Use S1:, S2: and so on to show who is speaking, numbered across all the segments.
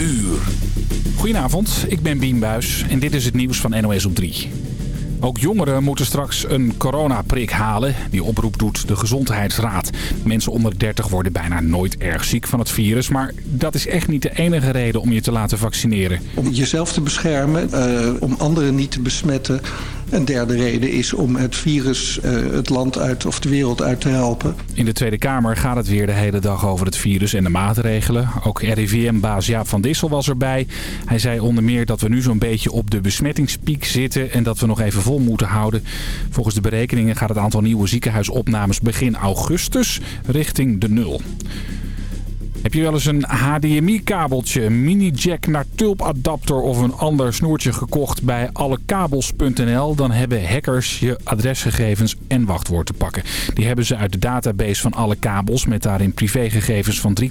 S1: uur. Goedenavond, ik ben Bien Buis en dit is het nieuws van NOS op 3. Ook jongeren moeten straks een coronaprik halen. Die oproep doet de Gezondheidsraad. Mensen onder 30 worden bijna nooit erg ziek van het virus. Maar dat is echt niet de enige reden om je te laten vaccineren.
S2: Om jezelf te beschermen, uh, om anderen niet te besmetten. Een derde reden is om het virus uh, het land uit of de wereld uit te helpen.
S1: In de Tweede Kamer gaat het weer de hele dag over het virus en de maatregelen. Ook RIVM-baas Jaap van Dissel was erbij. Hij zei onder meer dat we nu zo'n beetje op de besmettingspiek zitten... en dat we nog even vol moeten houden. Volgens de berekeningen gaat het aantal nieuwe ziekenhuisopnames begin augustus richting de nul. Heb je wel eens een HDMI-kabeltje, een mini-jack naar tulpadapter of een ander snoertje gekocht bij allekabels.nl? Dan hebben hackers je adresgegevens en wachtwoord te pakken. Die hebben ze uit de database van alle kabels met daarin privégegevens van 3,6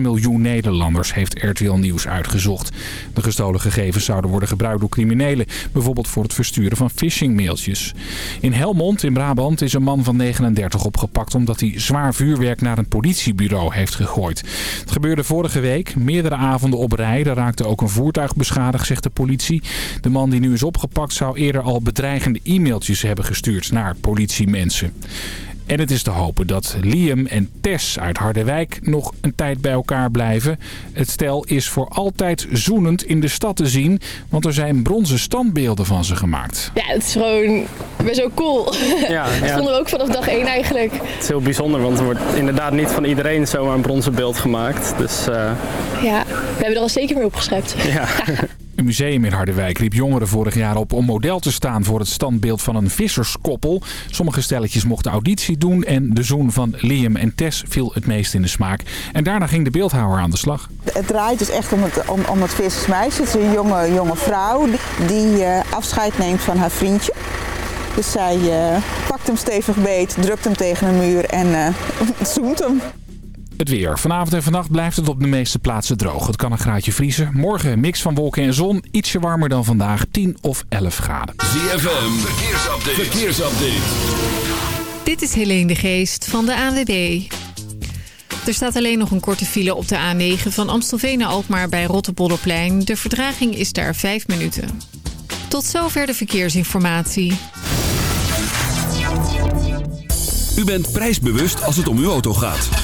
S1: miljoen Nederlanders, heeft RTL Nieuws uitgezocht. De gestolen gegevens zouden worden gebruikt door criminelen, bijvoorbeeld voor het versturen van phishing-mailtjes. In Helmond in Brabant is een man van 39 opgepakt omdat hij zwaar vuurwerk naar een politiebureau heeft gegooid. Het gebeurde vorige week. Meerdere avonden op rij. Er raakte ook een voertuig beschadigd, zegt de politie. De man die nu is opgepakt zou eerder al bedreigende e-mailtjes hebben gestuurd naar politiemensen. En het is te hopen dat Liam en Tess uit Harderwijk nog een tijd bij elkaar blijven. Het stel is voor altijd zoenend in de stad te zien, want er zijn bronzen standbeelden van ze gemaakt.
S3: Ja, het is gewoon best wel cool. Ja, dat vonden we ook vanaf dag één eigenlijk.
S4: Het is heel bijzonder, want er wordt inderdaad niet van iedereen zomaar een bronzen beeld gemaakt. Dus, uh...
S3: Ja, we hebben er al zeker mee opgeschreven.
S1: Ja. Een museum in Harderwijk riep jongeren vorig jaar op om model te staan voor het standbeeld van een visserskoppel. Sommige stelletjes mochten auditie doen en de zoen van Liam en Tess viel het meest in de smaak. En daarna ging de beeldhouwer aan de slag.
S5: Het draait dus echt om het, om, om het vissersmeisje. Het is een jonge, jonge vrouw die uh, afscheid neemt van haar vriendje. Dus zij uh, pakt hem stevig beet, drukt hem tegen een muur en uh, zoent hem.
S1: Het weer. Vanavond en vannacht blijft het op de meeste plaatsen droog. Het kan een graadje vriezen. Morgen een mix van wolken en zon. Ietsje warmer dan vandaag. 10 of 11 graden.
S6: ZFM. Verkeersupdate. Verkeersupdate.
S7: Dit is Helene de Geest van de ANWB. Er staat alleen nog een korte file op de A9 van Amstelveen naar Alkmaar bij Rotterpolderplein. De verdraging is daar 5 minuten. Tot zover de verkeersinformatie.
S6: U bent prijsbewust als het om uw auto gaat.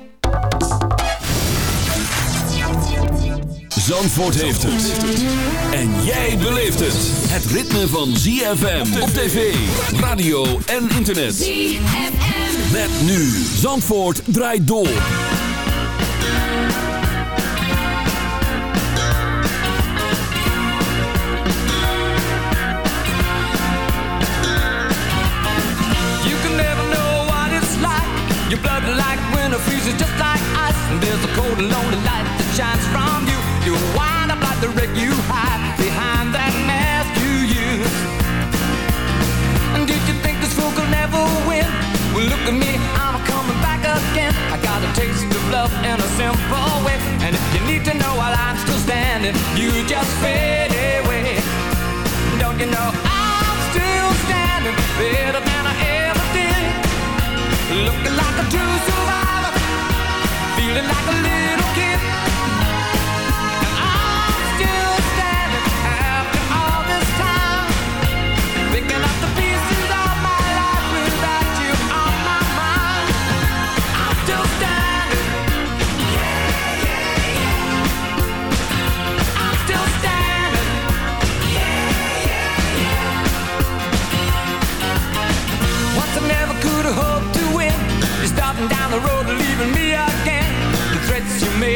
S6: Zandvoort heeft het. En jij beleeft het. Het ritme van ZFM op tv, radio en internet.
S8: ZFM.
S6: Met nu. Zandvoort draait door.
S9: You can never know what it's like. Your blood like winter freezes just like ice. And there's a cold and lonely light that shines from you. You wind up like the you hide behind that mask you use. And did you think this fool could never win? Well, look at me, I'm coming back again. I got a taste of love in a simple way. And if you need to know I'm still standing, you just fade away. Don't you know I'm still standing better than I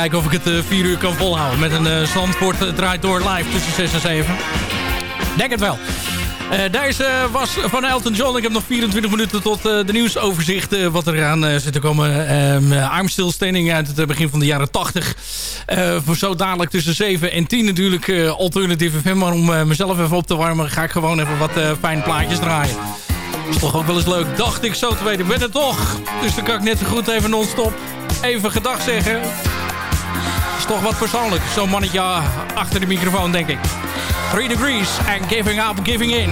S10: kijken of ik het 4 uur kan volhouden. Met een uh, Zandvoort eh, draait door live tussen 6 en 7. Denk het wel. Eh, deze was van Elton John. Ik heb nog 24 minuten tot de nieuwsoverzicht. wat er aan zit te komen. Um, uit het begin van de jaren 80. voor zo dadelijk tussen 7 en 10 natuurlijk Alternative FM. Maar om mezelf even op te warmen ga ik gewoon even wat fijne plaatjes draaien. Is toch ook wel eens leuk. Dacht ik zo te weten. Ben er toch. Dus dan kan ik net zo goed even non-stop even gedag zeggen. Toch wat persoonlijk. Zo'n mannetje achter de microfoon, denk ik. 3 degrees and giving up, giving in.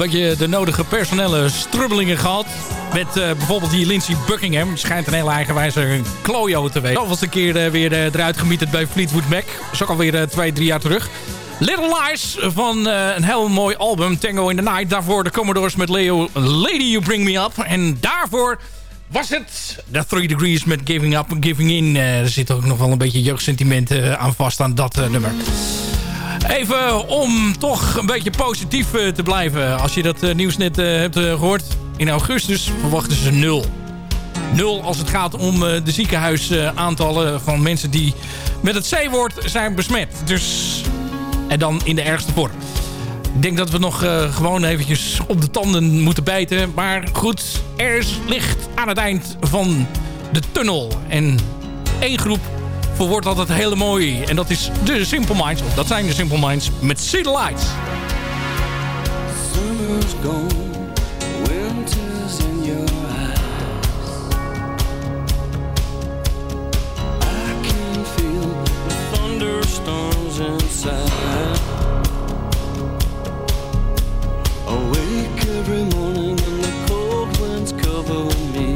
S10: Beetje de nodige personele strubbelingen gehad. Met uh, bijvoorbeeld die Lindsey Buckingham. Schijnt een hele eigenwijze klojo te weten. Alvast een keer uh, weer uh, eruit gemieterd bij Fleetwood Mac. Dat is ook alweer twee, drie jaar terug. Little Lies van een heel mooi album, Tango in the Night. Daarvoor de Commodores met Leo, Lady You Bring Me Up. En daarvoor was het The Three Degrees met Giving Up Giving In. er zit ook nog wel een beetje jeugdsentiment aan vast aan dat nummer. Even om toch een beetje positief te blijven. Als je dat nieuws net hebt gehoord. In augustus verwachten ze nul. Nul als het gaat om de ziekenhuisaantallen van mensen die met het C-woord zijn besmet. Dus, en dan in de ergste vorm. Ik denk dat we nog gewoon eventjes op de tanden moeten bijten. Maar goed, er is licht aan het eind van de tunnel. En één groep verwoordt altijd hele mooi. En dat is de Simple Minds. Dat zijn de Simple Minds met the Lights. Summer's gone. inside. Awake every morning and the cold winds cover me.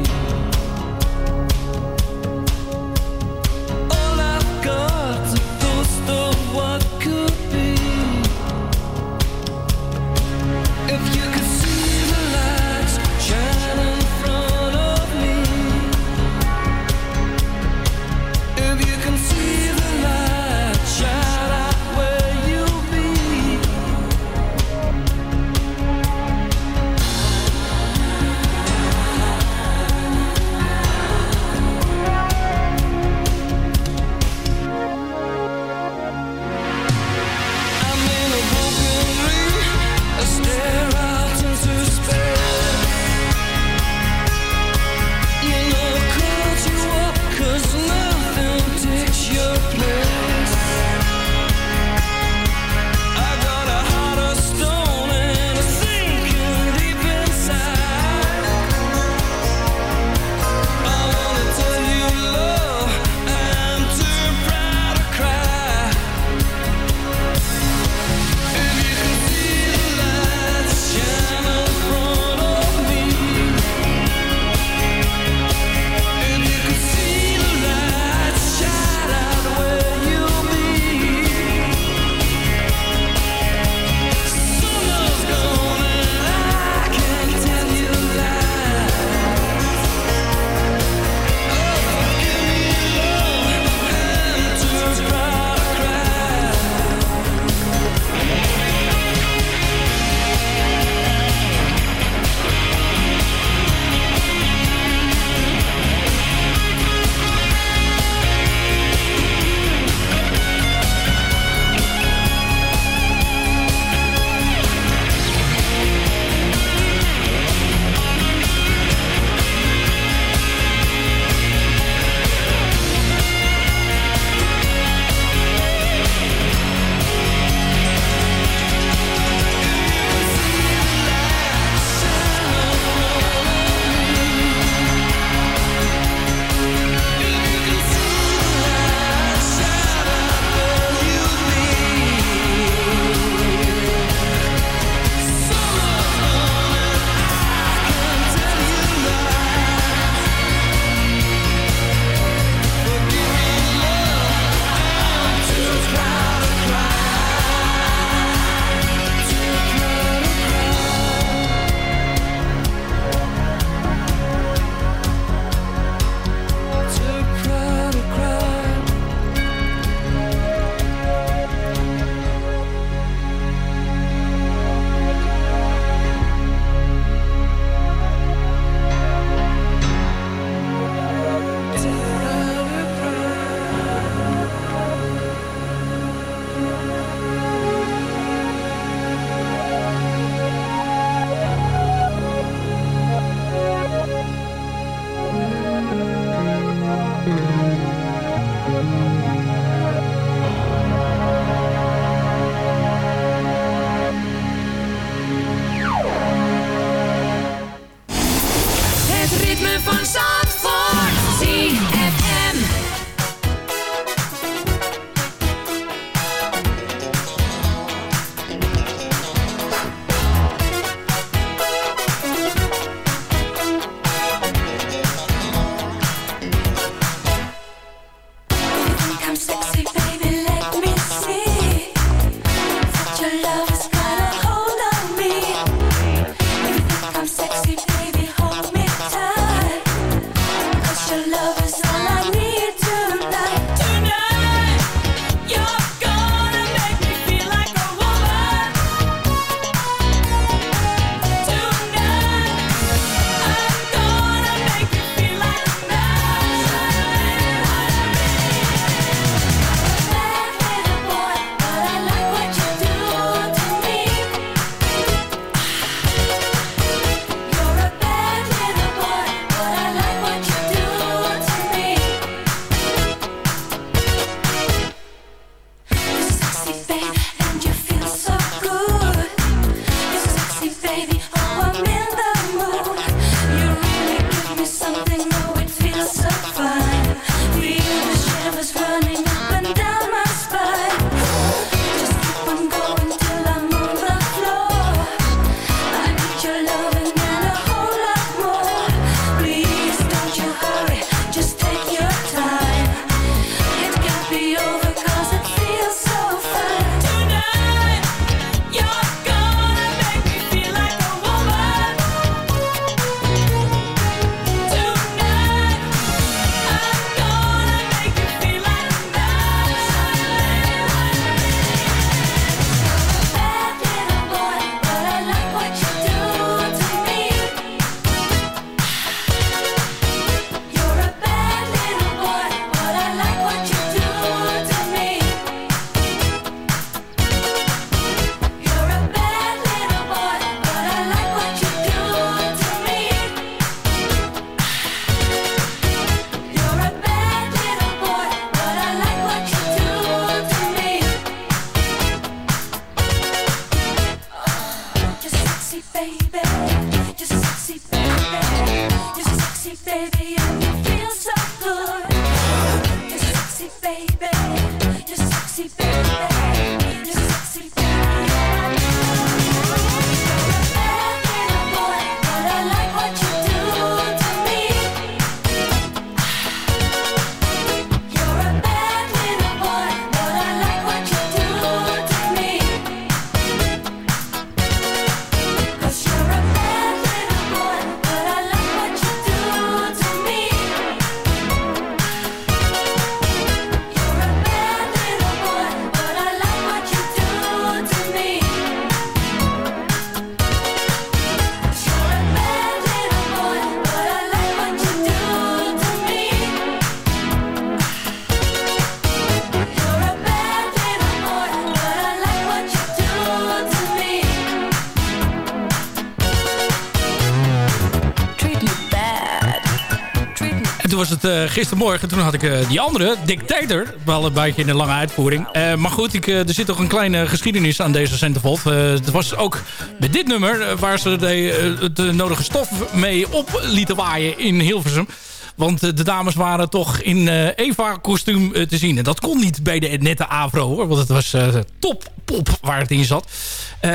S11: Gistermorgen. Toen had ik uh, die andere, Dictator. Wel een beetje in een lange uitvoering. Uh, maar goed, ik, er zit toch een kleine geschiedenis aan deze Centerfold. het was ook met dit nummer waar ze de, de nodige stof mee op lieten waaien in Hilversum. Want de dames waren toch in Eva-kostuum te zien. En dat kon niet bij de nette Avro hoor. Want het was top pop waar het in zat.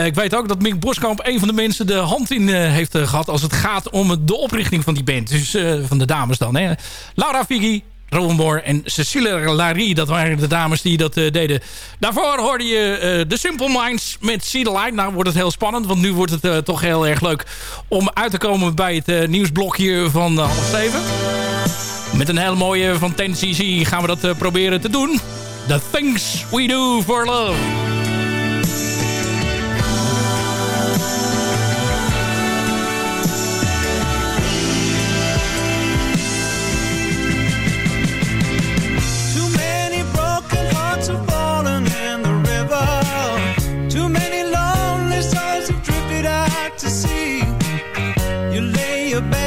S11: ik weet ook dat Mick Boskamp een van de mensen de hand in heeft gehad... als het gaat om de oprichting van die band. Dus van de dames dan. Hè. Laura Figi, Rowan Moore en Cecile Larry. Dat waren de dames die dat deden. Daarvoor hoorde je The Simple Minds met See. Nou wordt het heel spannend, want nu wordt het toch heel erg leuk... om uit te komen bij het nieuwsblokje van half zeven. Met een hele mooie van 10cc gaan we dat proberen te doen. The Things We Do For Love.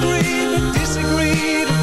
S11: Disagree, disagree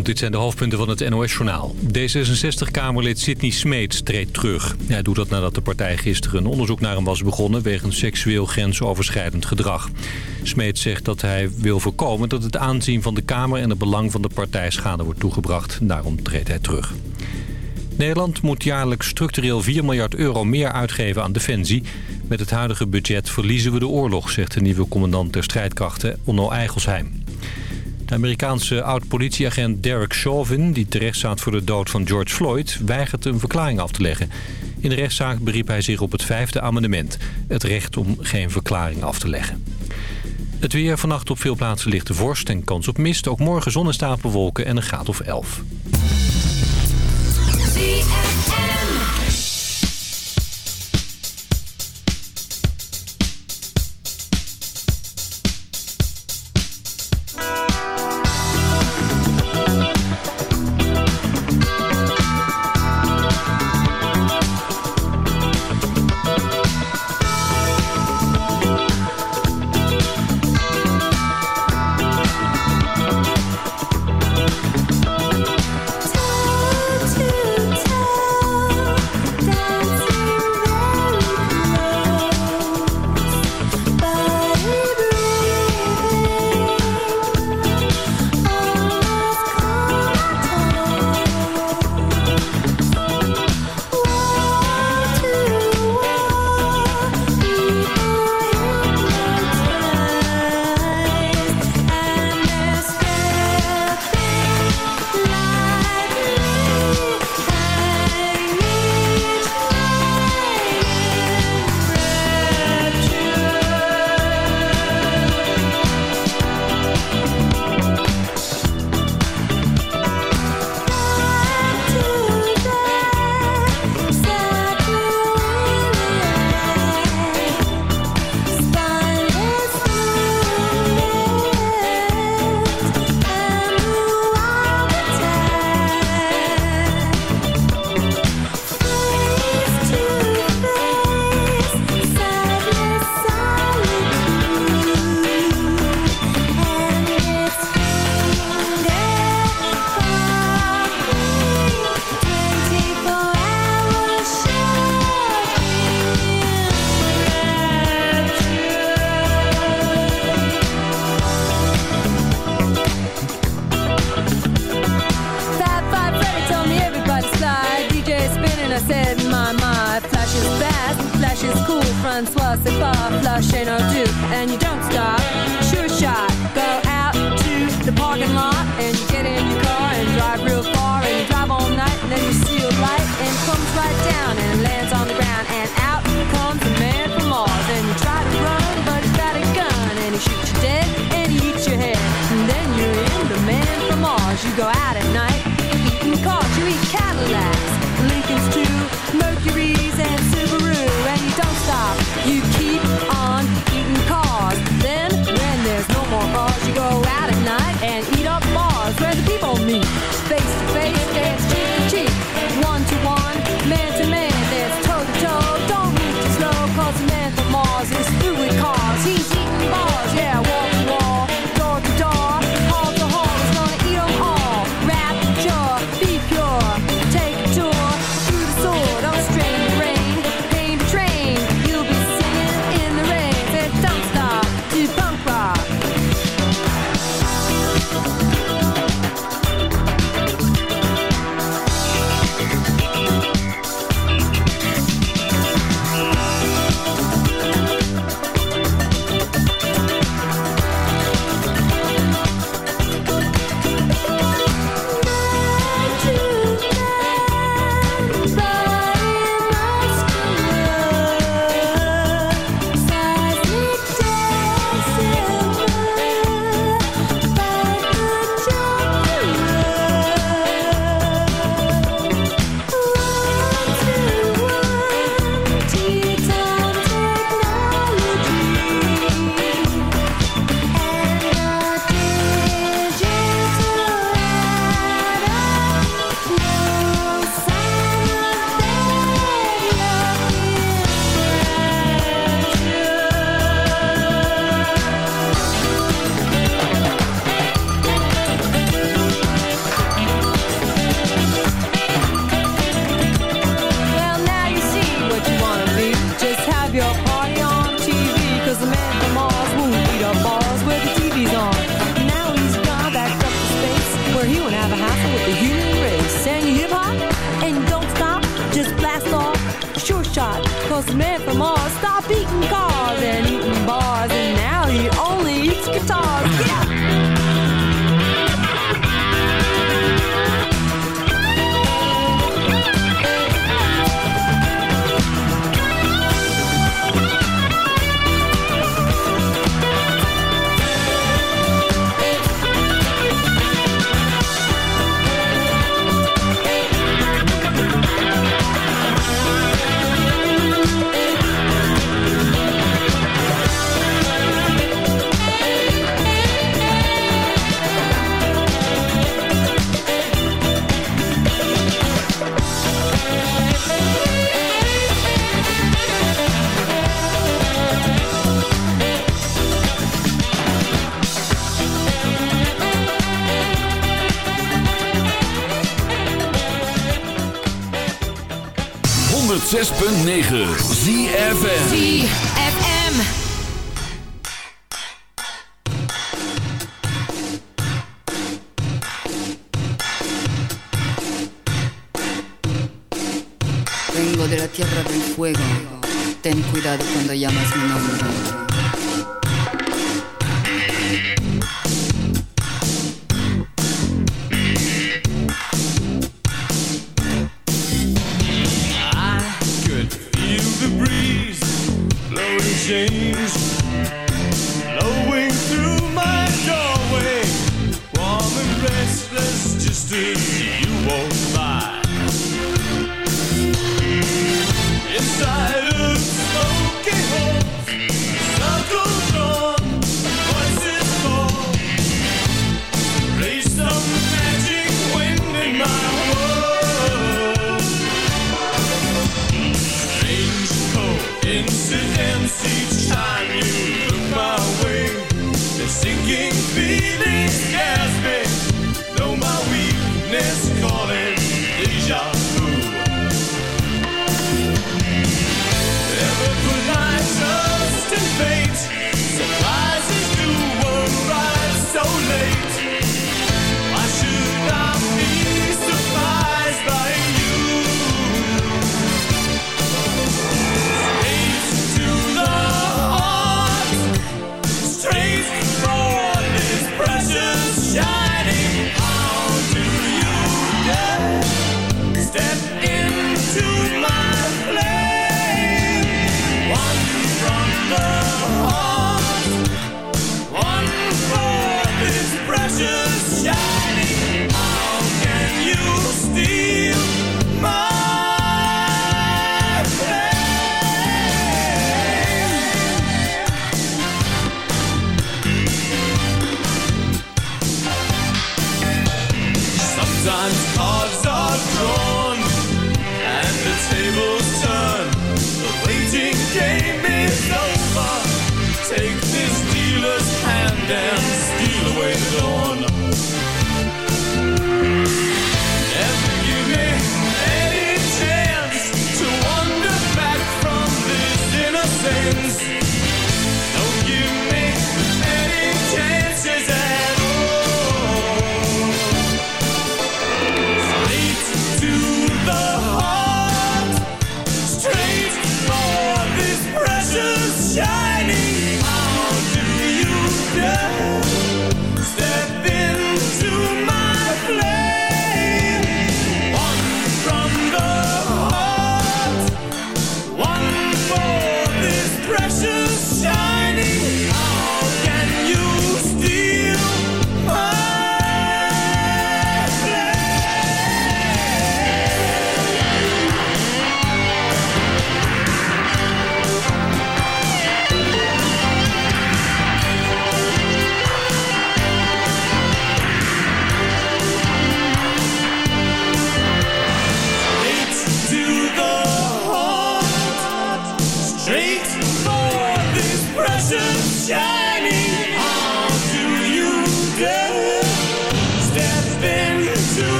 S12: Dit zijn de hoofdpunten van het NOS-journaal. D66-Kamerlid Sidney Smeets treedt terug. Hij doet dat nadat de partij gisteren een onderzoek naar hem was begonnen... wegens seksueel grensoverschrijdend gedrag. Smeets zegt dat hij wil voorkomen dat het aanzien van de Kamer... en het belang van de partij schade wordt toegebracht. Daarom treedt hij terug. Nederland moet jaarlijks structureel 4 miljard euro meer uitgeven aan defensie. Met het huidige budget verliezen we de oorlog, zegt de nieuwe commandant der strijdkrachten, Onno Eigelsheim. De Amerikaanse oud-politieagent Derek Chauvin, die terecht staat voor de dood van George Floyd, weigert een verklaring af te leggen. In de rechtszaak beriep hij zich op het vijfde amendement, het recht om geen verklaring af te leggen. Het weer vannacht op veel plaatsen ligt de vorst en kans op mist. Ook morgen zonnestapelwolken en een graad of 11.
S8: Francois, c'est pas flash ain't no do. And you don't stop,
S6: 106.9 ZFM
S13: ZFM
S14: Vengo de la tierra del fuego. Ten cuidado cuando llamas mi nombre.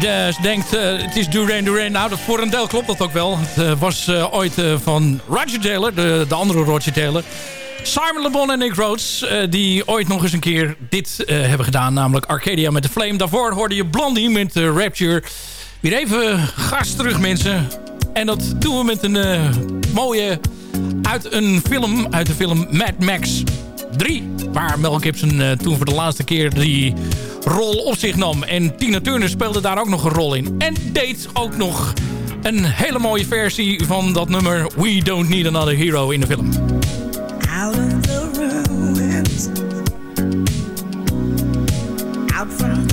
S10: Je denkt, het is Duran Duran. Nou, voor een deel klopt dat ook wel. Het was ooit van Roger Taylor, de, de andere Roger Taylor. Simon Le Bon en Nick Rhodes, die ooit nog eens een keer dit hebben gedaan. Namelijk Arcadia met de Flame. Daarvoor hoorde je Blondie met Rapture. Weer even gas terug, mensen. En dat doen we met een mooie... Uit een film, uit de film Mad Max 3. Waar Mel Gibson toen voor de laatste keer die rol op zich nam. En Tina Turner speelde daar ook nog een rol in. En deed ook nog een hele mooie versie van dat nummer We Don't Need Another Hero in de film. Of the ruins Out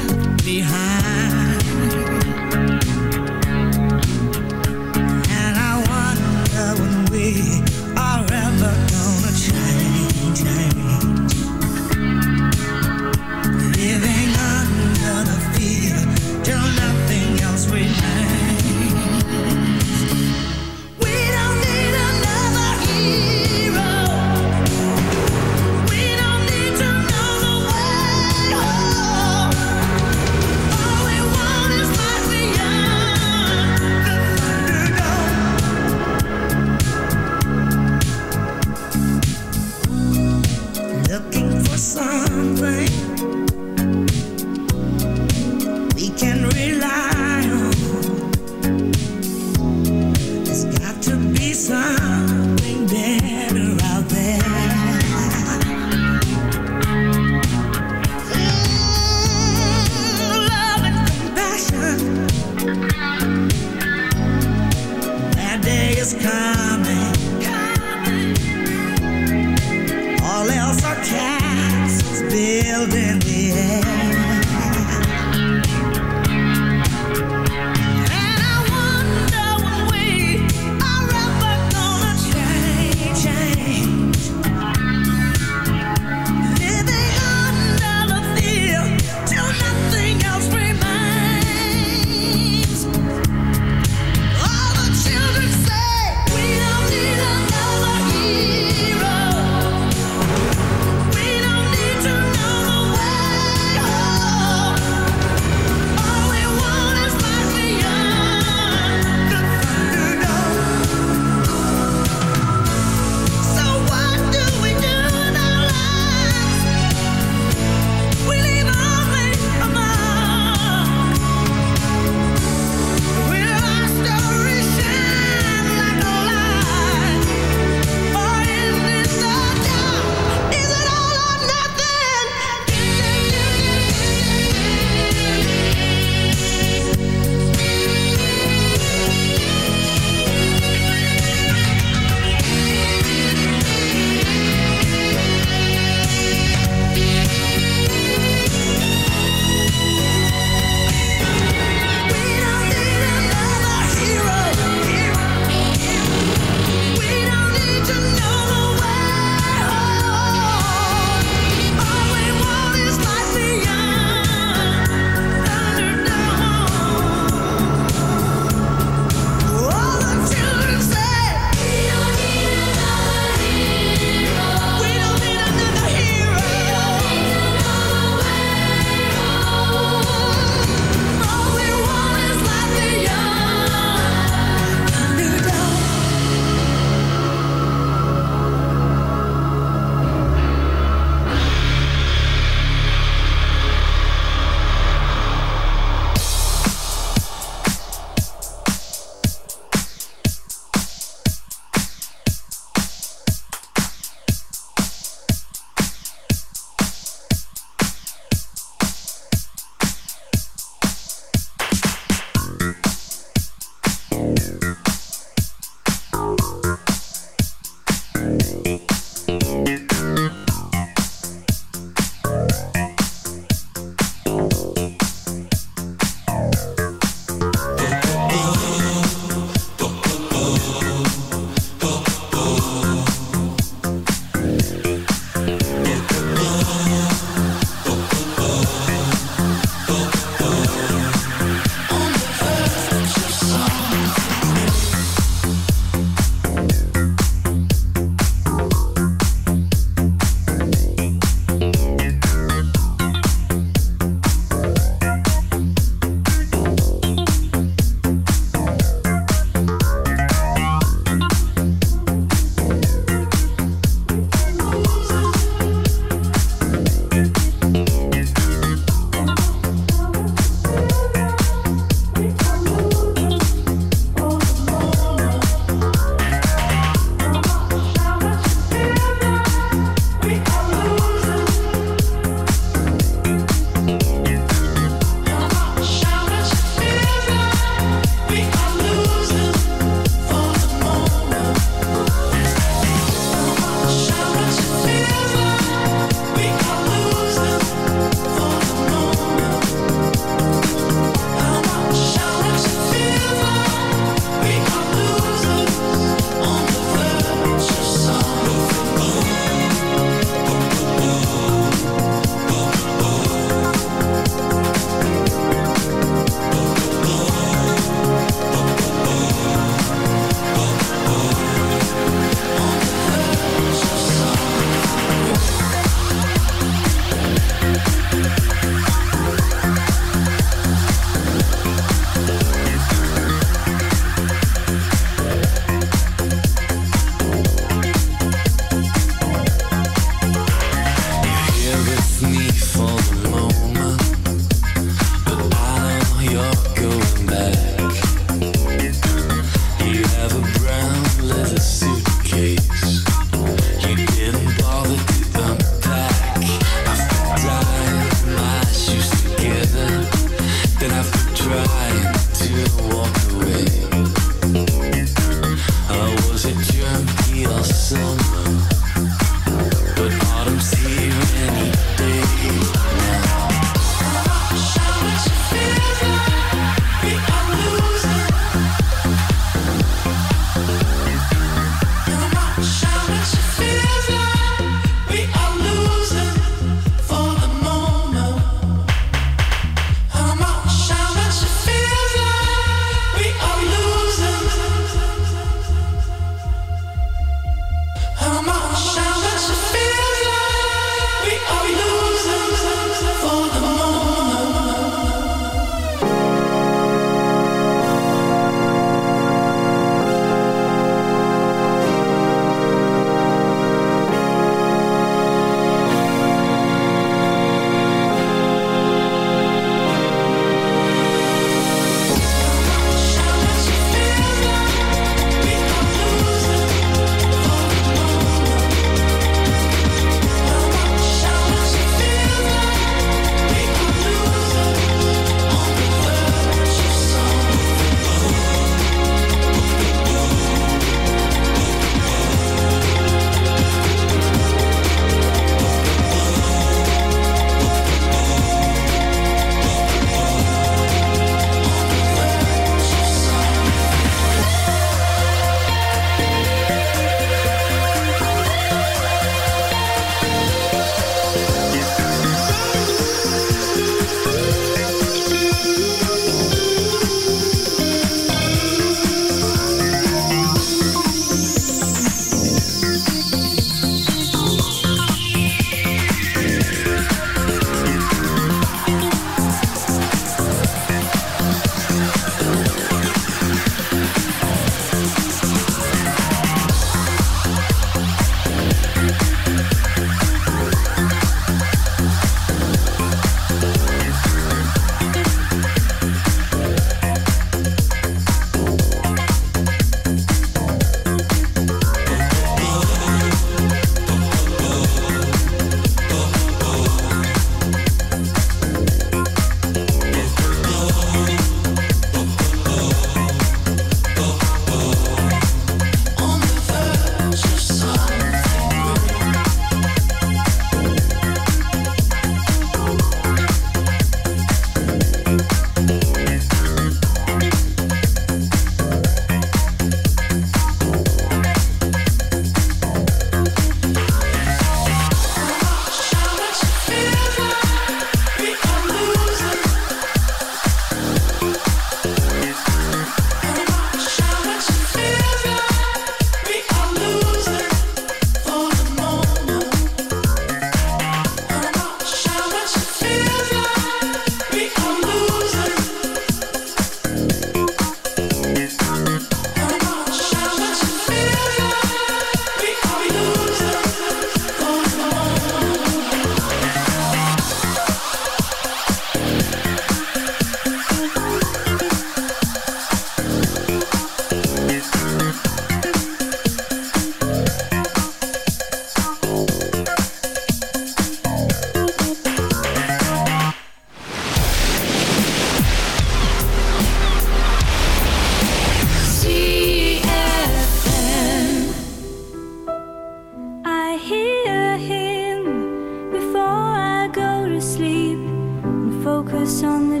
S12: and focus on the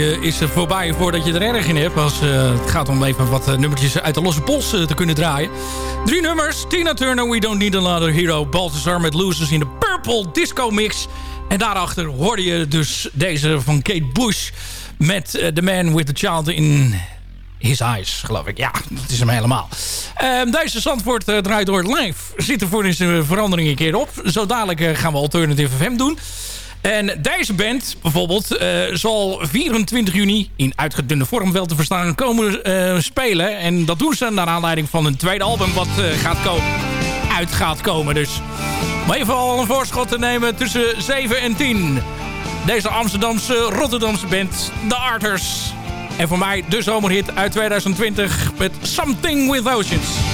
S9: is er voorbij voordat je er erg in hebt. Als eh, het gaat om even wat eh, nummertjes uit de losse pols eh, te kunnen draaien. Drie nummers. Tina Turner, We Don't Need Another Hero. Balthazar met Losers in de Purple Disco Mix. En daarachter hoorde je dus deze van Kate Bush... met The Man With The Child in His Eyes, geloof ik. Ja, dat is hem helemaal. Ehm, deze Zandvoort draait door live. Zit er voor deze verandering een keer op. Zo dadelijk gaan we Alternative FM doen. En deze band bijvoorbeeld uh, zal 24 juni in uitgedunde vorm wel te verstaan komen uh, spelen. En dat doen ze naar aanleiding van een tweede album wat uh, gaat komen, uit gaat komen. Dus om even al een voorschot te nemen tussen 7 en 10. Deze Amsterdamse, Rotterdamse band, The Arters. En voor mij de zomerhit uit 2020 met Something With Oceans.